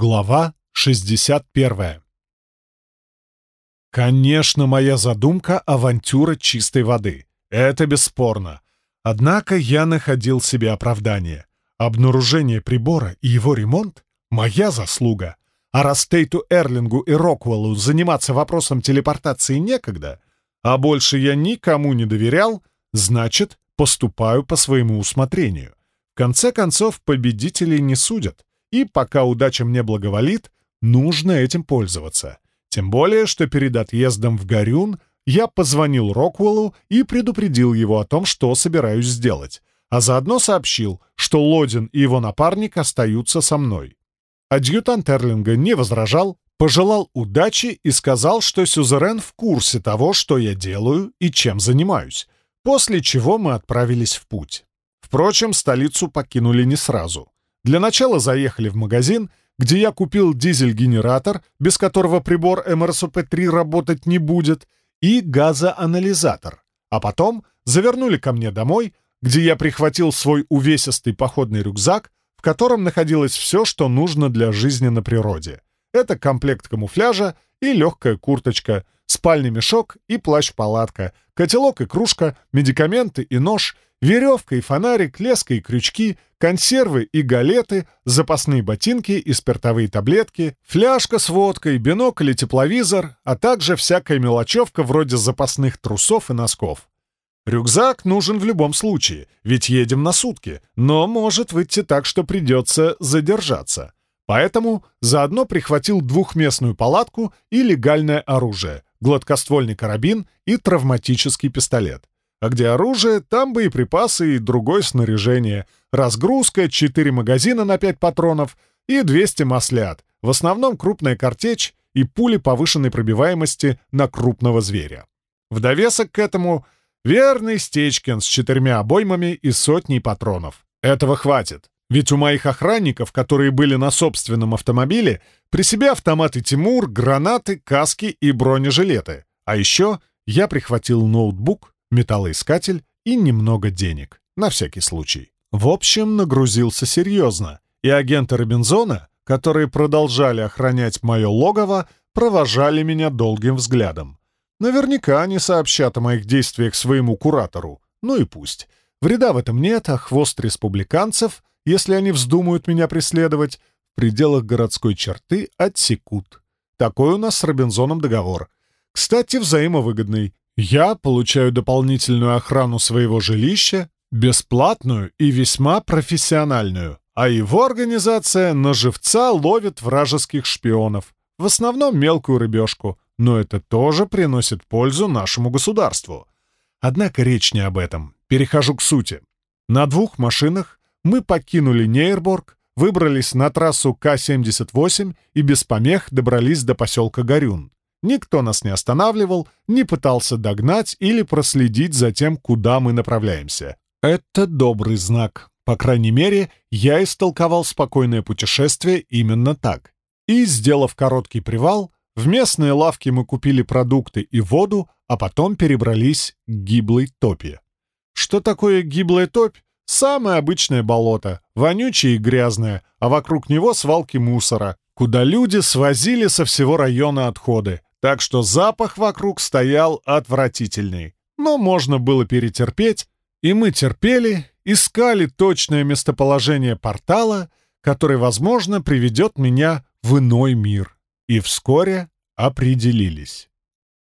Глава 61. Конечно, моя задумка — авантюра чистой воды. Это бесспорно. Однако я находил себе оправдание. Обнаружение прибора и его ремонт — моя заслуга. А раз Тейту Эрлингу и Роквеллу заниматься вопросом телепортации некогда, а больше я никому не доверял, значит, поступаю по своему усмотрению. В конце концов, победителей не судят и пока удача мне благоволит, нужно этим пользоваться. Тем более, что перед отъездом в Горюн я позвонил Роквеллу и предупредил его о том, что собираюсь сделать, а заодно сообщил, что Лодин и его напарник остаются со мной. Адъютант Эрлинга не возражал, пожелал удачи и сказал, что Сюзерен в курсе того, что я делаю и чем занимаюсь, после чего мы отправились в путь. Впрочем, столицу покинули не сразу. Для начала заехали в магазин, где я купил дизель-генератор, без которого прибор МРСП-3 работать не будет, и газоанализатор. А потом завернули ко мне домой, где я прихватил свой увесистый походный рюкзак, в котором находилось все, что нужно для жизни на природе. Это комплект камуфляжа и легкая курточка, спальный мешок и плащ-палатка, котелок и кружка, медикаменты и нож — Веревка и фонарик, леска и крючки, консервы и галеты, запасные ботинки и спиртовые таблетки, фляжка с водкой, бинокль и тепловизор, а также всякая мелочевка вроде запасных трусов и носков. Рюкзак нужен в любом случае, ведь едем на сутки, но может выйти так, что придется задержаться. Поэтому заодно прихватил двухместную палатку и легальное оружие, гладкоствольный карабин и травматический пистолет. А где оружие, там боеприпасы и другое снаряжение. Разгрузка, 4 магазина на 5 патронов и 200 маслят. В основном крупная картечь и пули повышенной пробиваемости на крупного зверя. В довесок к этому верный Стечкин с четырьмя обоймами и сотней патронов. Этого хватит. Ведь у моих охранников, которые были на собственном автомобиле, при себе автоматы Тимур, гранаты, каски и бронежилеты. А еще я прихватил ноутбук, металлоискатель и немного денег, на всякий случай. В общем, нагрузился серьезно, и агенты Робинзона, которые продолжали охранять мое логово, провожали меня долгим взглядом. Наверняка они сообщат о моих действиях своему куратору. Ну и пусть. Вреда в этом нет, а хвост республиканцев, если они вздумают меня преследовать, в пределах городской черты отсекут. Такой у нас с Робинзоном договор. Кстати, взаимовыгодный. Я получаю дополнительную охрану своего жилища, бесплатную и весьма профессиональную, а его организация на живца ловит вражеских шпионов, в основном мелкую рыбешку, но это тоже приносит пользу нашему государству. Однако речь не об этом. Перехожу к сути. На двух машинах мы покинули Нейрборг, выбрались на трассу К-78 и без помех добрались до поселка Горюн. Никто нас не останавливал, не пытался догнать или проследить за тем, куда мы направляемся. Это добрый знак. По крайней мере, я истолковал спокойное путешествие именно так. И, сделав короткий привал, в местные лавки мы купили продукты и воду, а потом перебрались к гиблой топе. Что такое гиблая топь? Самое обычное болото, вонючее и грязное, а вокруг него свалки мусора, куда люди свозили со всего района отходы, так что запах вокруг стоял отвратительный. Но можно было перетерпеть, и мы терпели, искали точное местоположение портала, который, возможно, приведет меня в иной мир. И вскоре определились.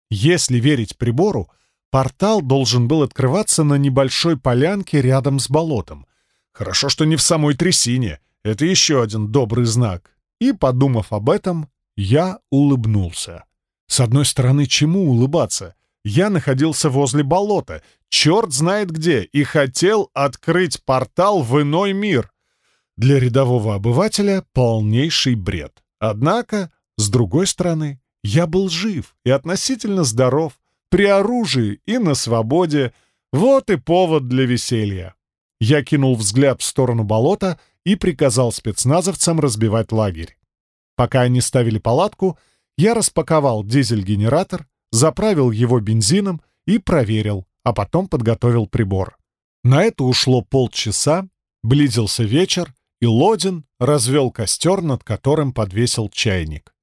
Если верить прибору, портал должен был открываться на небольшой полянке рядом с болотом. Хорошо, что не в самой трясине. Это еще один добрый знак. И, подумав об этом, я улыбнулся. С одной стороны, чему улыбаться? Я находился возле болота, черт знает где, и хотел открыть портал в иной мир. Для рядового обывателя полнейший бред. Однако, с другой стороны, я был жив и относительно здоров, при оружии и на свободе. Вот и повод для веселья. Я кинул взгляд в сторону болота и приказал спецназовцам разбивать лагерь. Пока они ставили палатку, я распаковал дизель-генератор, заправил его бензином и проверил, а потом подготовил прибор. На это ушло полчаса, близился вечер, и Лодин развел костер, над которым подвесил чайник.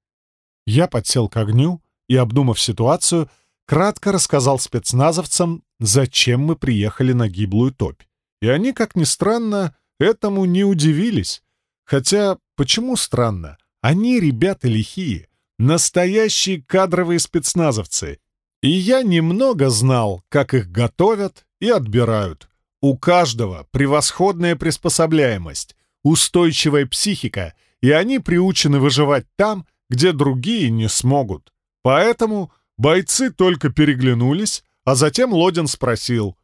Я подсел к огню и, обдумав ситуацию, кратко рассказал спецназовцам, зачем мы приехали на гиблую топь. И они, как ни странно, этому не удивились. Хотя, почему странно? Они ребята лихие, настоящие кадровые спецназовцы. И я немного знал, как их готовят и отбирают. У каждого превосходная приспособляемость, устойчивая психика, и они приучены выживать там, где другие не смогут. Поэтому бойцы только переглянулись, а затем Лодин спросил,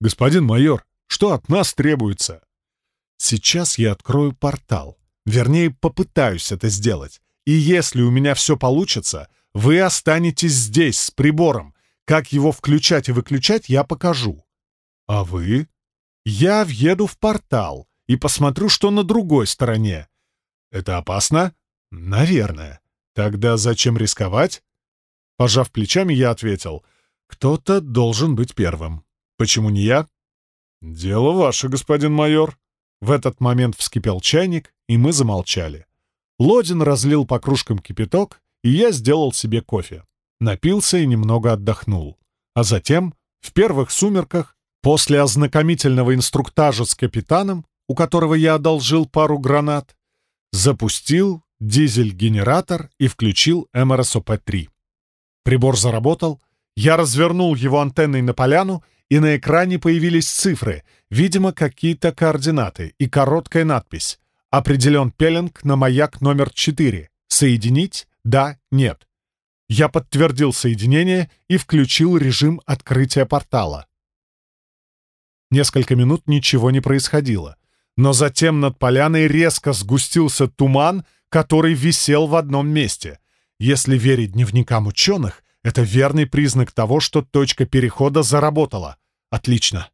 «Господин майор, что от нас требуется?» «Сейчас я открою портал. Вернее, попытаюсь это сделать. И если у меня все получится, вы останетесь здесь с прибором. Как его включать и выключать, я покажу. А вы? Я въеду в портал и посмотрю, что на другой стороне. Это опасно? Наверное. Тогда зачем рисковать? Пожав плечами, я ответил. Кто-то должен быть первым. Почему не я? Дело ваше, господин майор. В этот момент вскипел чайник, и мы замолчали. Лодин разлил по кружкам кипяток, и я сделал себе кофе. Напился и немного отдохнул. А затем, в первых сумерках, после ознакомительного инструктажа с капитаном, у которого я одолжил пару гранат, запустил дизель-генератор и включил МРСОП-3. Прибор заработал, я развернул его антенной на поляну, и на экране появились цифры, видимо, какие-то координаты и короткая надпись «Определен пеленг на маяк номер 4. Соединить? Да, нет». Я подтвердил соединение и включил режим открытия портала. Несколько минут ничего не происходило, но затем над поляной резко сгустился туман, который висел в одном месте. Если верить дневникам ученых, это верный признак того, что точка перехода заработала. Отлично.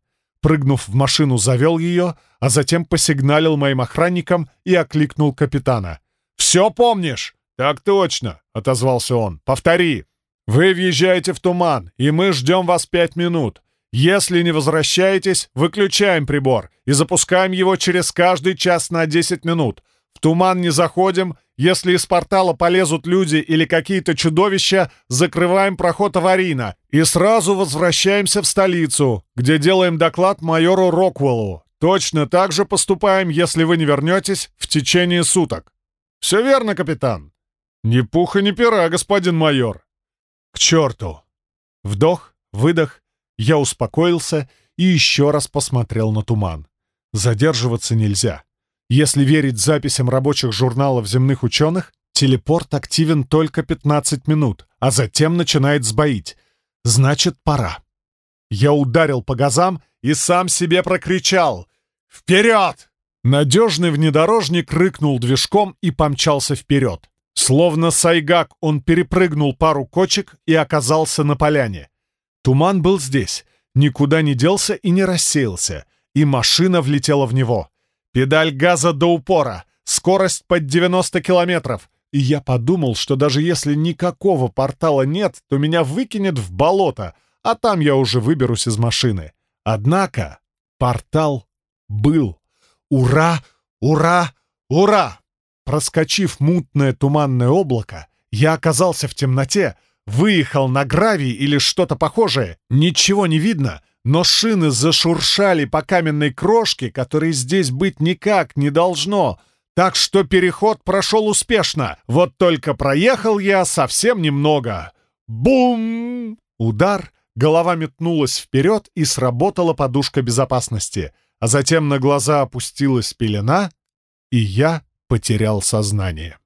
Прыгнув в машину, завел ее, а затем посигналил моим охранникам и окликнул капитана. «Все помнишь?» «Так точно», — отозвался он. «Повтори. Вы въезжаете в туман, и мы ждем вас пять минут. Если не возвращаетесь, выключаем прибор и запускаем его через каждый час на 10 минут. В туман не заходим. Если из портала полезут люди или какие-то чудовища, закрываем проход аварийно и сразу возвращаемся в столицу, где делаем доклад майору Роквеллу. Точно так же поступаем, если вы не вернетесь в течение суток. Все верно, капитан? Ни пуха, ни пера, господин майор. К черту! Вдох, выдох. Я успокоился и еще раз посмотрел на туман. Задерживаться нельзя. Если верить записям рабочих журналов земных ученых, телепорт активен только 15 минут, а затем начинает сбоить. Значит, пора. Я ударил по газам и сам себе прокричал «Вперед!». Надежный внедорожник рыкнул движком и помчался вперед. Словно сайгак он перепрыгнул пару кочек и оказался на поляне. Туман был здесь, никуда не делся и не рассеялся, и машина влетела в него. Педаль газа до упора, скорость под 90 километров. И я подумал, что даже если никакого портала нет, то меня выкинет в болото, а там я уже выберусь из машины. Однако портал был. Ура! Ура! Ура! Проскочив мутное туманное облако, я оказался в темноте, выехал на гравий или что-то похожее. Ничего не видно, но шины зашуршали по каменной крошке, которой здесь быть никак не должно. Так что переход прошел успешно. Вот только проехал я совсем немного. Бум! Удар, голова метнулась вперед и сработала подушка безопасности. А затем на глаза опустилась пелена, и я потерял сознание.